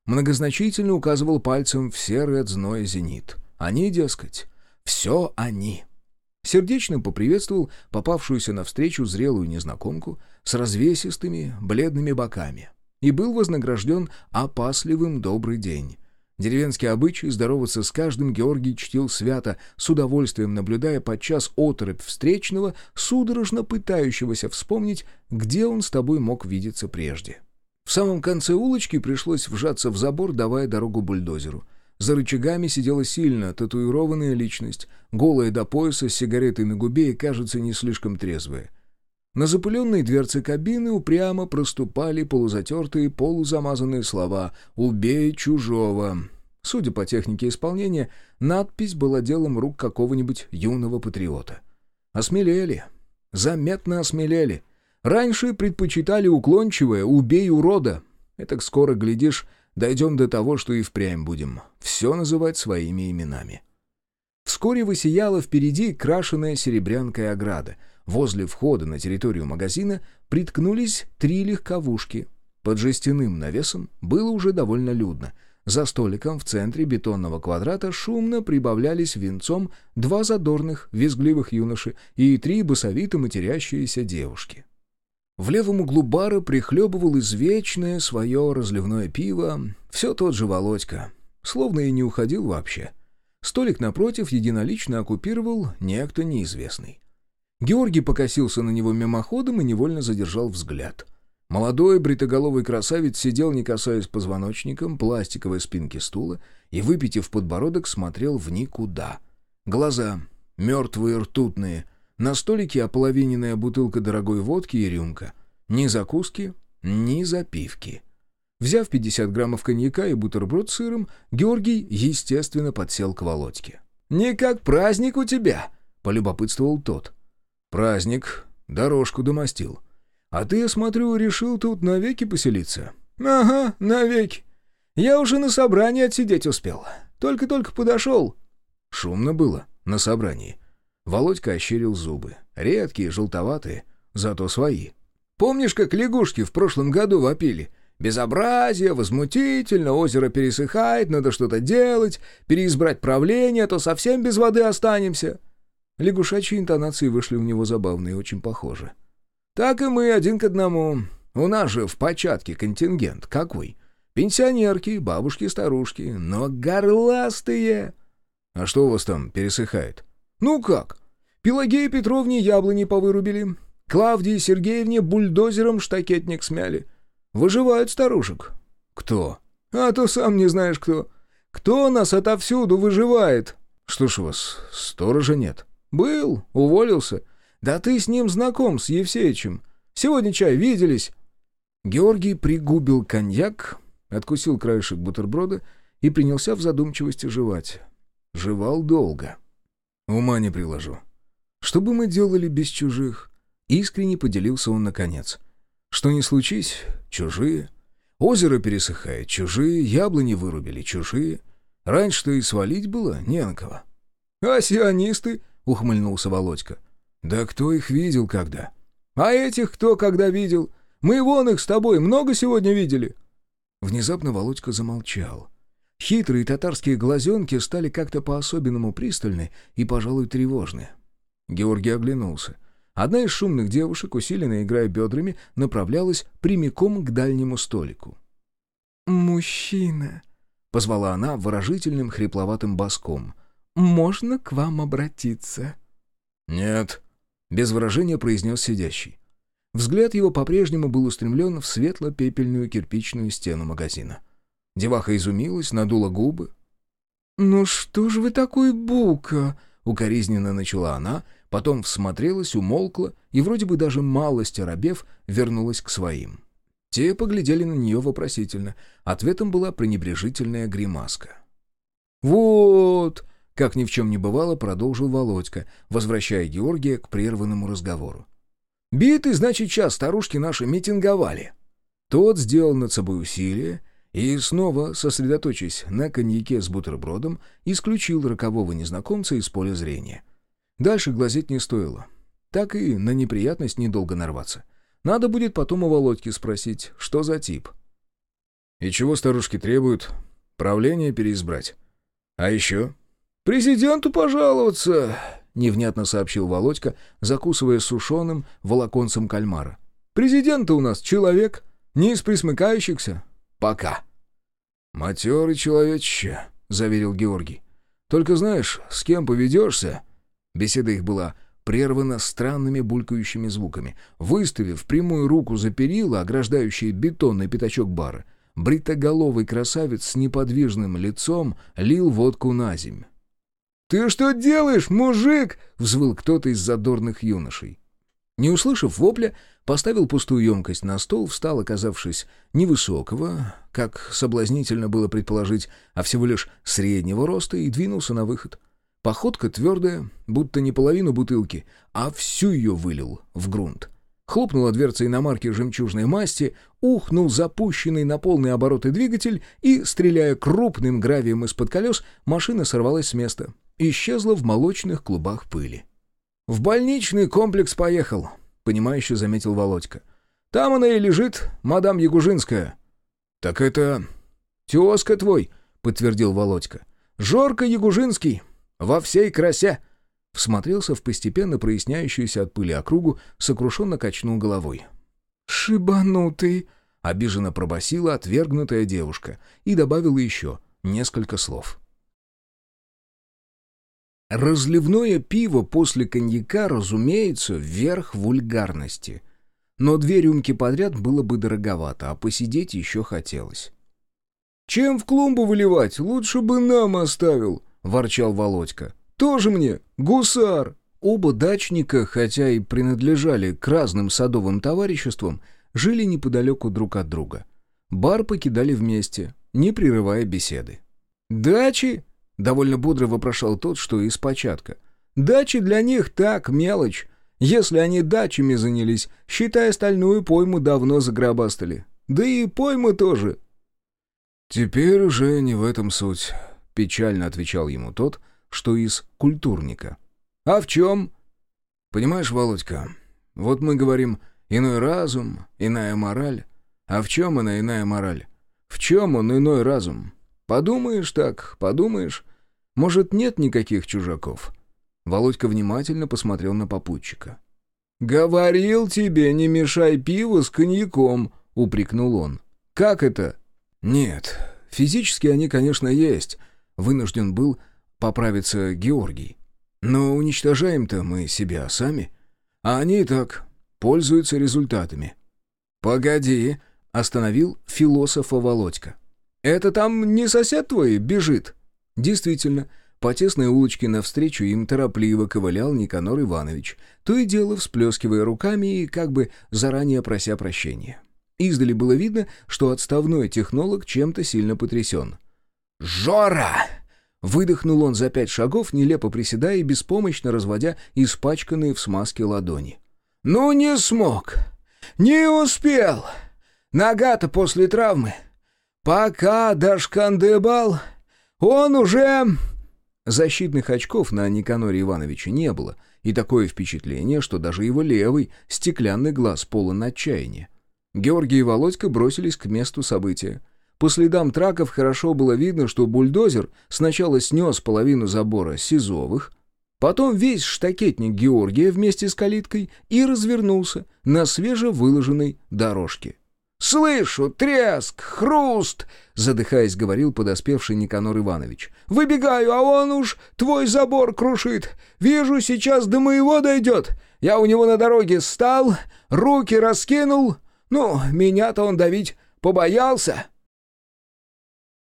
Многозначительно указывал пальцем в серый от зноя зенит. «Они, дескать, все они». Сердечно поприветствовал попавшуюся навстречу зрелую незнакомку с развесистыми, бледными боками и был вознагражден опасливым добрый день. Деревенский обычай здороваться с каждым Георгий чтил свято, с удовольствием наблюдая подчас оторопь встречного, судорожно пытающегося вспомнить, где он с тобой мог видеться прежде. В самом конце улочки пришлось вжаться в забор, давая дорогу бульдозеру. За рычагами сидела сильно татуированная личность, голая до пояса, с сигаретой на губе и, кажется, не слишком трезвая. На запыленной дверце кабины упрямо проступали полузатертые, полузамазанные слова «Убей чужого». Судя по технике исполнения, надпись была делом рук какого-нибудь юного патриота. Осмелели. Заметно осмелели. Раньше предпочитали уклончивое «убей урода». Это скоро, глядишь, дойдем до того, что и впрямь будем. Все называть своими именами. Вскоре высияла впереди крашеная серебрянкой ограда. Возле входа на территорию магазина приткнулись три легковушки. Под жестяным навесом было уже довольно людно. За столиком в центре бетонного квадрата шумно прибавлялись венцом два задорных, визгливых юноши и три басовито матерящиеся девушки. В левом углу бара прихлебывал извечное свое разливное пиво все тот же Володька, словно и не уходил вообще. Столик напротив единолично оккупировал некто неизвестный. Георгий покосился на него мимоходом и невольно задержал взгляд. Молодой бритоголовый красавец сидел, не касаясь позвоночником, пластиковой спинки стула и, выпитив подбородок, смотрел в никуда. Глаза, мертвые ртутные, на столике ополовиненная бутылка дорогой водки и рюмка. Ни закуски, ни запивки. Взяв 50 граммов коньяка и бутерброд с сыром, Георгий, естественно, подсел к Володьке. «Не как праздник у тебя!» — полюбопытствовал тот. «Праздник. Дорожку домостил. А ты, я смотрю, решил тут навеки поселиться?» «Ага, навеки. Я уже на собрании отсидеть успел. Только-только подошел». Шумно было на собрании. Володька ощерил зубы. Редкие, желтоватые, зато свои. «Помнишь, как лягушки в прошлом году вопили?» Безобразие, возмутительно, озеро пересыхает, надо что-то делать, переизбрать правление, а то совсем без воды останемся. Лягушачьи интонации вышли у него забавные, очень похожи. Так и мы один к одному. У нас же в початке контингент какой? Пенсионерки, бабушки-старушки, но горластые. А что у вас там пересыхает? Ну как? Пелагея Петровне яблони повырубили. Клавдии Сергеевне бульдозером штакетник смяли. Выживают старушек. Кто? А то сам не знаешь кто. Кто нас отовсюду выживает? Что ж у вас, сторожа нет? Был, уволился. Да ты с ним знаком, с Евсеичем. Сегодня чай виделись. Георгий пригубил коньяк, откусил краешек бутерброда и принялся в задумчивости жевать. Жевал долго. Ума не приложу. Что бы мы делали без чужих? Искренне поделился он наконец. Что ни случись, чужие. Озеро пересыхает, чужие, яблони вырубили, чужие. Раньше-то и свалить было не на кого. «А сионисты?» — ухмыльнулся Володька. «Да кто их видел когда?» «А этих кто когда видел? Мы вон их с тобой много сегодня видели». Внезапно Володька замолчал. Хитрые татарские глазенки стали как-то по-особенному пристальны и, пожалуй, тревожны. Георгий оглянулся. Одна из шумных девушек, усиленно играя бедрами, направлялась прямиком к дальнему столику. «Мужчина», — позвала она выражительным хрипловатым баском, — «можно к вам обратиться?» «Нет», — без выражения произнес сидящий. Взгляд его по-прежнему был устремлен в светло-пепельную кирпичную стену магазина. — Деваха изумилась, надула губы. «Ну что ж вы такой бука?» — укоризненно начала она, потом всмотрелась, умолкла и, вроде бы даже малость оробев, вернулась к своим. Те поглядели на нее вопросительно. Ответом была пренебрежительная гримаска. «Вот!» — как ни в чем не бывало, продолжил Володька, возвращая Георгия к прерванному разговору. «Битый, значит, час старушки наши митинговали». Тот сделал над собой усилие, и снова, сосредоточившись на коньяке с бутербродом, исключил рокового незнакомца из поля зрения. Дальше глазеть не стоило. Так и на неприятность недолго нарваться. Надо будет потом у Володьки спросить, что за тип. И чего старушки требуют? Правление переизбрать. А еще? Президенту пожаловаться, невнятно сообщил Володька, закусывая сушеным волоконцем кальмара. Президент-то у нас человек, не из присмыкающихся. Пока. Матерый человечище, заверил Георгий. Только знаешь, с кем поведешься? Беседа их была прервана странными булькающими звуками. Выставив прямую руку за перила, ограждающие бетонный пятачок бара, бритоголовый красавец с неподвижным лицом лил водку на земь. «Ты что делаешь, мужик?» — взвыл кто-то из задорных юношей. Не услышав вопля, поставил пустую емкость на стол, встал, оказавшись невысокого, как соблазнительно было предположить, а всего лишь среднего роста, и двинулся на выход. Походка твердая, будто не половину бутылки, а всю ее вылил в грунт. Хлопнула дверца иномарки жемчужной масти, ухнул запущенный на полные обороты двигатель и, стреляя крупным гравием из-под колес, машина сорвалась с места. Исчезла в молочных клубах пыли. «В больничный комплекс поехал», — понимающе заметил Володька. «Там она и лежит, мадам Ягужинская». «Так это... тезка твой», — подтвердил Володька. «Жорка Ягужинский, во всей красе». Всмотрелся в постепенно проясняющуюся от пыли округу, сокрушенно качнул головой. «Шибанутый!» — обиженно пробасила отвергнутая девушка и добавила еще несколько слов. Разливное пиво после коньяка, разумеется, вверх вульгарности. Но две рюмки подряд было бы дороговато, а посидеть еще хотелось. «Чем в клумбу выливать? Лучше бы нам оставил», — ворчал Володька. «Тоже мне, гусар!» Оба дачника, хотя и принадлежали к разным садовым товариществам, жили неподалеку друг от друга. Бар покидали вместе, не прерывая беседы. «Дачи?» — довольно бодро вопрошал тот, что из початка. «Дачи для них так, мелочь. Если они дачами занялись, считай остальную пойму давно загробастали. Да и поймы тоже». «Теперь уже не в этом суть», — печально отвечал ему тот, что из культурника. «А в чем?» «Понимаешь, Володька, вот мы говорим «иной разум», «иная мораль». А в чем она иная мораль? В чем он иной разум? Подумаешь так, подумаешь. Может, нет никаких чужаков?» Володька внимательно посмотрел на попутчика. «Говорил тебе, не мешай пиво с коньяком», — упрекнул он. «Как это?» «Нет, физически они, конечно, есть», — вынужден был поправиться Георгий. «Но уничтожаем-то мы себя сами, а они и так пользуются результатами». «Погоди», — остановил философа Володька. «Это там не сосед твой бежит?» Действительно, по тесной улочке навстречу им торопливо ковылял Никанор Иванович, то и дело всплескивая руками и как бы заранее прося прощения. Издали было видно, что отставной технолог чем-то сильно потрясен. «Жора!» Выдохнул он за пять шагов, нелепо приседая и беспомощно разводя испачканные в смазке ладони. «Ну не смог! Не успел! Нога-то после травмы! Пока дошкандыбал, он уже...» Защитных очков на Никаноре Ивановиче не было, и такое впечатление, что даже его левый, стеклянный глаз полон отчаяния. Георгий и Володька бросились к месту события. По следам траков хорошо было видно, что бульдозер сначала снес половину забора Сизовых, потом весь штакетник Георгия вместе с калиткой и развернулся на свежевыложенной дорожке. «Слышу треск, хруст!» — задыхаясь, говорил подоспевший Никанор Иванович. «Выбегаю, а он уж твой забор крушит. Вижу, сейчас до моего дойдет. Я у него на дороге стал, руки раскинул. Ну, меня-то он давить побоялся».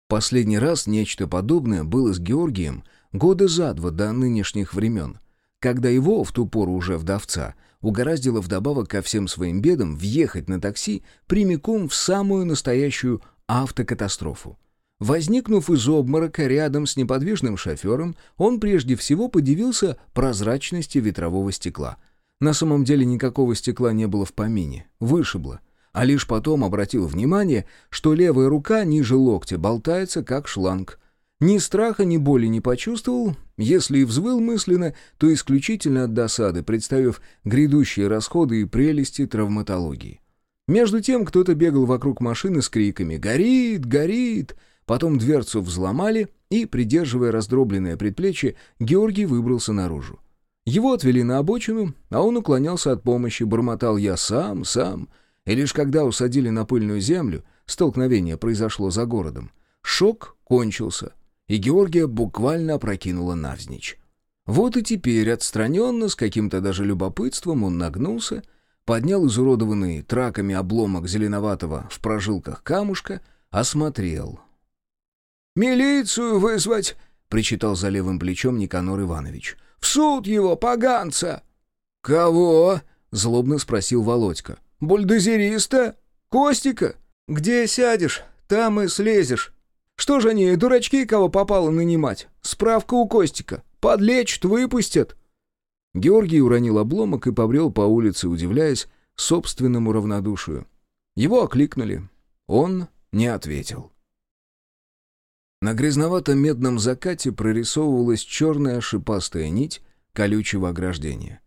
Последний раз нечто подобное было с Георгием года за два до нынешних времен, когда его, в ту пору уже вдовца, угораздило вдобавок ко всем своим бедам въехать на такси прямиком в самую настоящую автокатастрофу. Возникнув из обморока рядом с неподвижным шофером, он прежде всего подивился прозрачности ветрового стекла. На самом деле никакого стекла не было в помине, вышибло. А лишь потом обратил внимание, что левая рука ниже локтя болтается, как шланг. Ни страха, ни боли не почувствовал, если и взвыл мысленно, то исключительно от досады, представив грядущие расходы и прелести травматологии. Между тем кто-то бегал вокруг машины с криками «Горит! Горит!». Потом дверцу взломали, и, придерживая раздробленное предплечье, Георгий выбрался наружу. Его отвели на обочину, а он уклонялся от помощи, бормотал «я сам, сам». И лишь когда усадили на пыльную землю, столкновение произошло за городом, шок кончился, и Георгия буквально опрокинула навзничь. Вот и теперь, отстраненно, с каким-то даже любопытством, он нагнулся, поднял изуродованный траками обломок зеленоватого в прожилках камушка, осмотрел. «Милицию вызвать!» — причитал за левым плечом Никанор Иванович. «В суд его, поганца!» «Кого?» — злобно спросил Володька. «Бульдозериста? Костика? Где сядешь, там и слезешь. Что же они, дурачки, кого попало нанимать? Справка у Костика. Подлечат, выпустят». Георгий уронил обломок и побрел по улице, удивляясь собственному равнодушию. Его окликнули. Он не ответил. На грязновато-медном закате прорисовывалась черная шипастая нить колючего ограждения.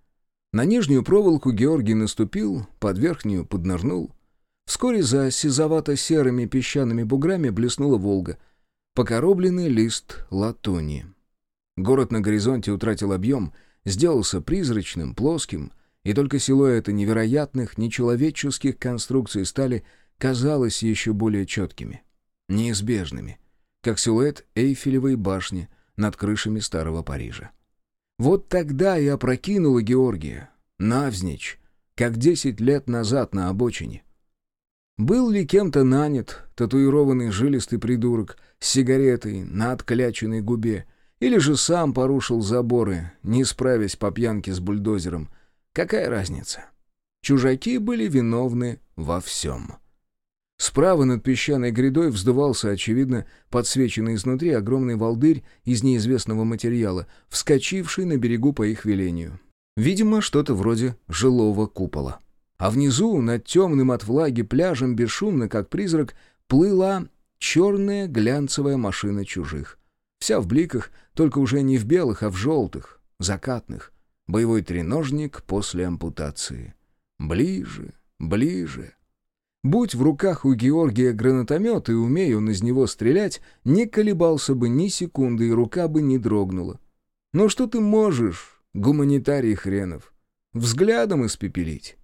На нижнюю проволоку Георгий наступил, под верхнюю поднырнул. Вскоре за сизовато-серыми песчаными буграми блеснула Волга, покоробленный лист латуни. Город на горизонте утратил объем, сделался призрачным, плоским, и только силуэты невероятных, нечеловеческих конструкций стали, казалось, еще более четкими, неизбежными, как силуэт Эйфелевой башни над крышами старого Парижа. Вот тогда и опрокинула Георгия, навзничь, как десять лет назад на обочине. Был ли кем-то нанят татуированный жилистый придурок с сигаретой на откляченной губе, или же сам порушил заборы, не справясь по пьянке с бульдозером, какая разница? Чужаки были виновны во всем. Справа над песчаной грядой вздувался, очевидно, подсвеченный изнутри огромный волдырь из неизвестного материала, вскочивший на берегу по их велению. Видимо, что-то вроде жилого купола. А внизу, над темным от влаги пляжем, бесшумно, как призрак, плыла черная глянцевая машина чужих. Вся в бликах, только уже не в белых, а в желтых, закатных. Боевой треножник после ампутации. Ближе, ближе. Будь в руках у Георгия гранатомет и умея он из него стрелять, не колебался бы ни секунды, и рука бы не дрогнула. Но что ты можешь, гуманитарий хренов? Взглядом испепелить.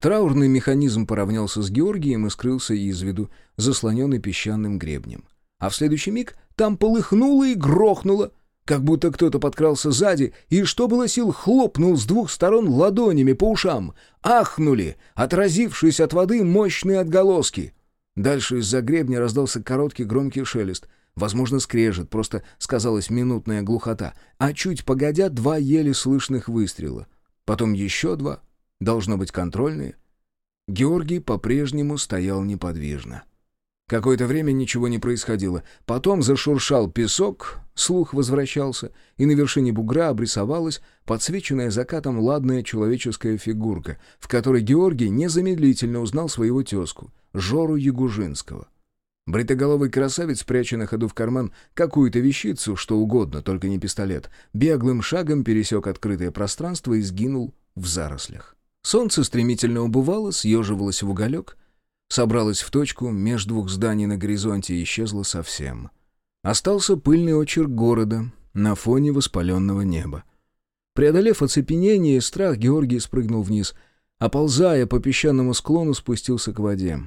Траурный механизм поравнялся с Георгием и скрылся из виду, заслоненный песчаным гребнем. А в следующий миг там полыхнуло и грохнуло — как будто кто-то подкрался сзади и, что было сил, хлопнул с двух сторон ладонями по ушам. Ахнули, отразившись от воды мощные отголоски. Дальше из-за гребня раздался короткий громкий шелест. Возможно, скрежет, просто сказалась минутная глухота. А чуть погодя, два еле слышных выстрела. Потом еще два, должно быть контрольные. Георгий по-прежнему стоял неподвижно. Какое-то время ничего не происходило. Потом зашуршал песок, слух возвращался, и на вершине бугра обрисовалась подсвеченная закатом ладная человеческая фигурка, в которой Георгий незамедлительно узнал своего тезку, Жору Ягужинского. Бритоголовый красавец, пряча на ходу в карман какую-то вещицу, что угодно, только не пистолет, беглым шагом пересек открытое пространство и сгинул в зарослях. Солнце стремительно убывало, съеживалось в уголек — собралась в точку между двух зданий на горизонте и исчезла совсем. Остался пыльный очерк города на фоне воспаленного неба. Преодолев оцепенение и страх, Георгий спрыгнул вниз, а ползая по песчаному склону спустился к воде.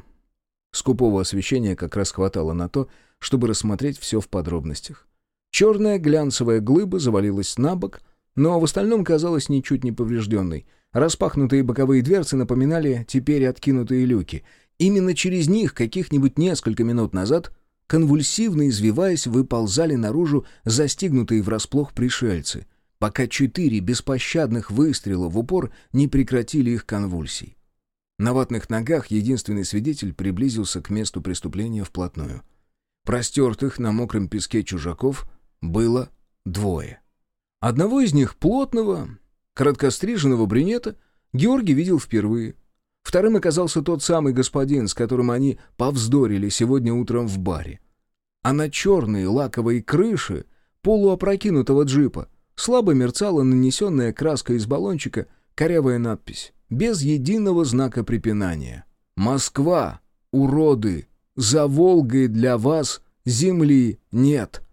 Скупого освещения как раз хватало на то, чтобы рассмотреть все в подробностях. Черная глянцевая глыба завалилась на бок, но в остальном казалась ничуть не поврежденной. Распахнутые боковые дверцы напоминали теперь откинутые люки, Именно через них каких-нибудь несколько минут назад, конвульсивно извиваясь, выползали наружу застигнутые врасплох пришельцы, пока четыре беспощадных выстрела в упор не прекратили их конвульсий. На ватных ногах единственный свидетель приблизился к месту преступления вплотную. Простертых на мокром песке чужаков было двое. Одного из них, плотного, короткостриженного брюнета, Георгий видел впервые — Вторым оказался тот самый господин, с которым они повздорили сегодня утром в баре. А на черной лаковой крыше полуопрокинутого джипа слабо мерцала нанесенная краской из баллончика корявая надпись, без единого знака препинания. «Москва, уроды, за Волгой для вас земли нет».